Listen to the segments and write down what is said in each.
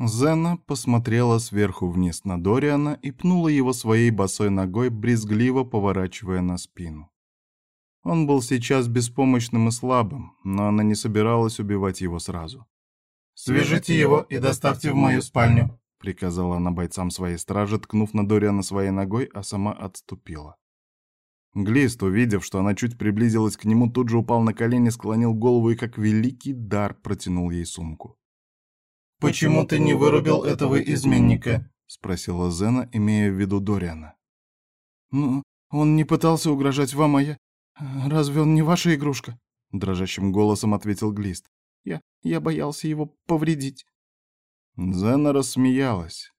Зена посмотрела сверху вниз на Дориана и пнула его своей босой ногой, брезгливо поворачивая на спину. Он был сейчас беспомощным и слабым, но она не собиралась убивать его сразу. «Свяжите его и доставьте в мою спальню», — приказала она бойцам своей стражи, ткнув на Дориана своей ногой, а сама отступила. Глист, увидев, что она чуть приблизилась к нему, тут же упал на колени, склонил голову и, как великий дар, протянул ей сумку. «Почему ты не вырубил этого изменника?» — спросила Зена, имея в виду Дориана. «Ну, он не пытался угрожать вам, а я... Разве он не ваша игрушка?» — дрожащим голосом ответил Глист. «Я... я боялся его повредить». Зена рассмеялась.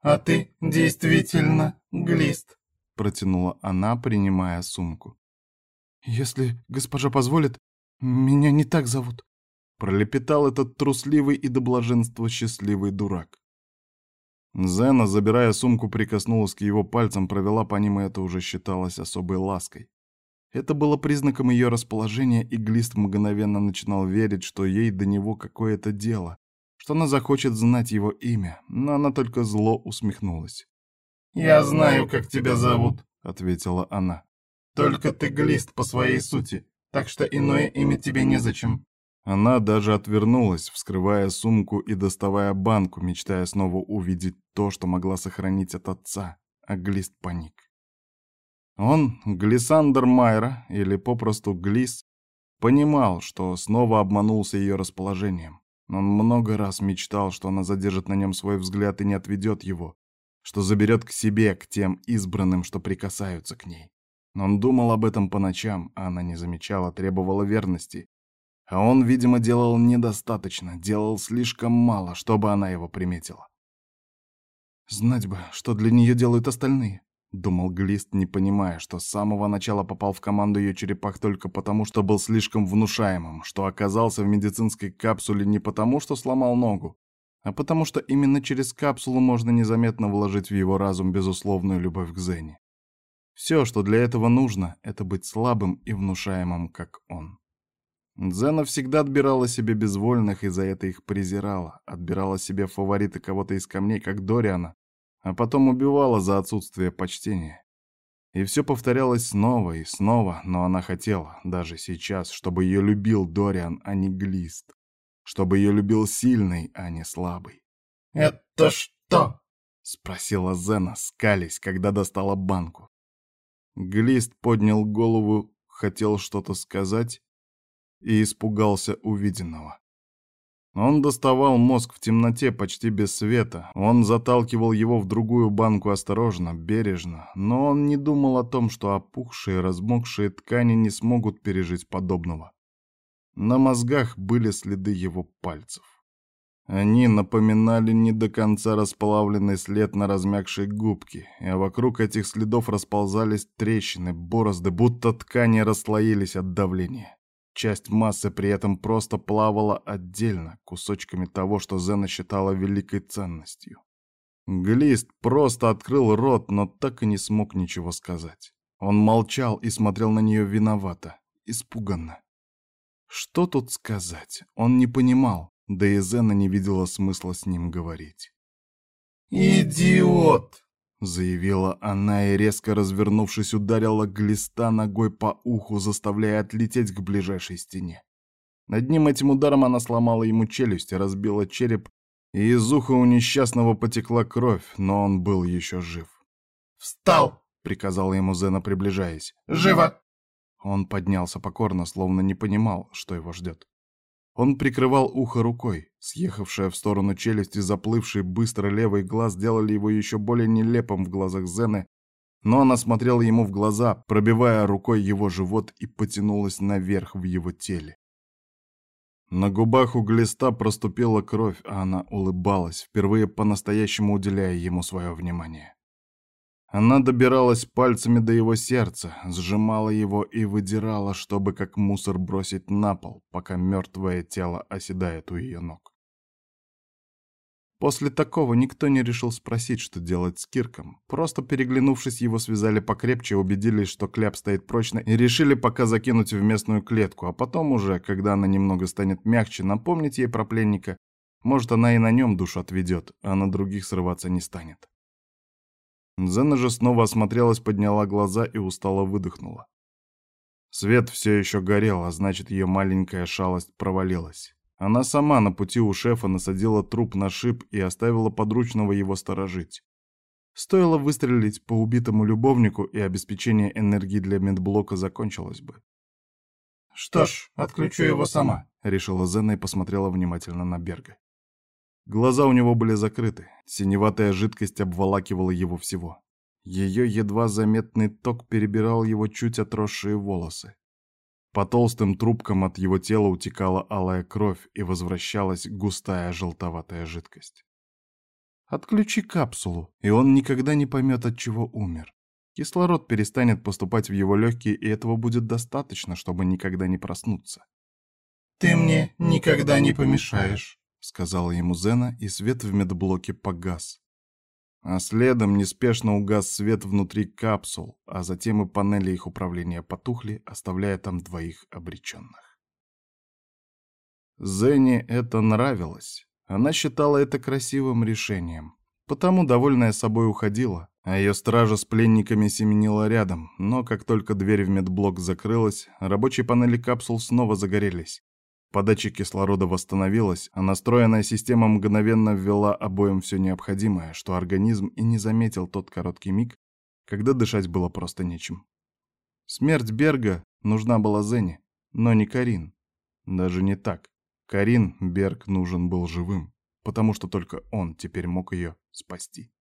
«А ты действительно Глист», — протянула она, принимая сумку. «Если госпожа позволит, меня не так зовут», пролепетал этот трусливый и до блаженства счастливый дурак. Зена, забирая сумку, прикоснулась к его пальцам, провела по ним, и это уже считалось особой лаской. Это было признаком ее расположения, и Глист мгновенно начинал верить, что ей до него какое-то дело, что она захочет знать его имя, но она только зло усмехнулась. «Я знаю, как тебя зовут», — ответила она. «Только ты Глист по своей сути, так что иное имя тебе незачем. Она даже отвернулась, вскрывая сумку и доставая банку, мечтая снова увидеть то, что могла сохранить от отца, а Глист паник. Он, Глисандр Майра, или попросту Глис, понимал, что снова обманулся ее расположением. Он много раз мечтал, что она задержит на нем свой взгляд и не отведет его, что заберет к себе, к тем избранным, что прикасаются к ней. Он думал об этом по ночам, а она не замечала, требовала верности, а он, видимо, делал недостаточно, делал слишком мало, чтобы она его приметила. «Знать бы, что для нее делают остальные», — думал Глист, не понимая, что с самого начала попал в команду ее черепах только потому, что был слишком внушаемым, что оказался в медицинской капсуле не потому, что сломал ногу, а потому что именно через капсулу можно незаметно вложить в его разум безусловную любовь к Зене. Все, что для этого нужно, это быть слабым и внушаемым, как он. Зена всегда отбирала себе безвольных и за это их презирала, отбирала себе фавориты кого-то из камней, как Дориана, а потом убивала за отсутствие почтения. И все повторялось снова и снова, но она хотела, даже сейчас, чтобы ее любил Дориан, а не Глист. Чтобы ее любил сильный, а не слабый. «Это что?» — спросила Зена, скались, когда достала банку. Глист поднял голову, хотел что-то сказать, и испугался увиденного. Он доставал мозг в темноте почти без света, он заталкивал его в другую банку осторожно, бережно, но он не думал о том, что опухшие, размокшие ткани не смогут пережить подобного. На мозгах были следы его пальцев. Они напоминали не до конца расплавленный след на размягшей губке, а вокруг этих следов расползались трещины, борозды, будто ткани расслоились от давления. Часть массы при этом просто плавала отдельно, кусочками того, что Зена считала великой ценностью. Глист просто открыл рот, но так и не смог ничего сказать. Он молчал и смотрел на нее виновато, испуганно. Что тут сказать? Он не понимал, да и Зена не видела смысла с ним говорить. «Идиот!» Заявила она и, резко развернувшись, ударила глиста ногой по уху, заставляя отлететь к ближайшей стене. Одним этим ударом она сломала ему челюсть, разбила череп, и из уха у несчастного потекла кровь, но он был еще жив. «Встал!» — приказала ему Зена, приближаясь. «Живо!» Он поднялся покорно, словно не понимал, что его ждет. Он прикрывал ухо рукой. Съехавшая в сторону челюсть и заплывший быстро левый глаз делали его еще более нелепым в глазах Зены, но она смотрела ему в глаза, пробивая рукой его живот и потянулась наверх в его теле. На губах у глиста проступила кровь, а она улыбалась, впервые по-настоящему уделяя ему свое внимание. Она добиралась пальцами до его сердца, сжимала его и выдирала, чтобы как мусор бросить на пол, пока мертвое тело оседает у ее ног. После такого никто не решил спросить, что делать с Кирком. Просто переглянувшись, его связали покрепче, убедились, что кляп стоит прочно, и решили пока закинуть в местную клетку, а потом уже, когда она немного станет мягче, напомнить ей про пленника Может, она и на нем душу отведет, а на других срываться не станет. Зена же снова осмотрелась, подняла глаза и устало выдохнула. Свет все еще горел, а значит, ее маленькая шалость провалилась. Она сама на пути у шефа насадила труп на шип и оставила подручного его сторожить. Стоило выстрелить по убитому любовнику, и обеспечение энергии для медблока закончилось бы. «Что ж, отключу его сама», — решила Зена и посмотрела внимательно на Берга. Глаза у него были закрыты, синеватая жидкость обволакивала его всего. Ее едва заметный ток перебирал его чуть отросшие волосы. По толстым трубкам от его тела утекала алая кровь и возвращалась густая желтоватая жидкость. Отключи капсулу, и он никогда не поймет, от чего умер. Кислород перестанет поступать в его легкие, и этого будет достаточно, чтобы никогда не проснуться. «Ты мне никогда не помешаешь», — сказала ему Зена, и свет в медблоке погас. А следом неспешно угас свет внутри капсул, а затем и панели их управления потухли, оставляя там двоих обреченных. Зене это нравилось. Она считала это красивым решением. Потому, довольная собой, уходила, а ее стража с пленниками семенила рядом, но как только дверь в медблок закрылась, рабочие панели капсул снова загорелись. Подача кислорода восстановилась, а настроенная система мгновенно ввела обоим все необходимое, что организм и не заметил тот короткий миг, когда дышать было просто нечем. Смерть Берга нужна была Зене, но не Карин. Даже не так. Карин Берг нужен был живым, потому что только он теперь мог ее спасти.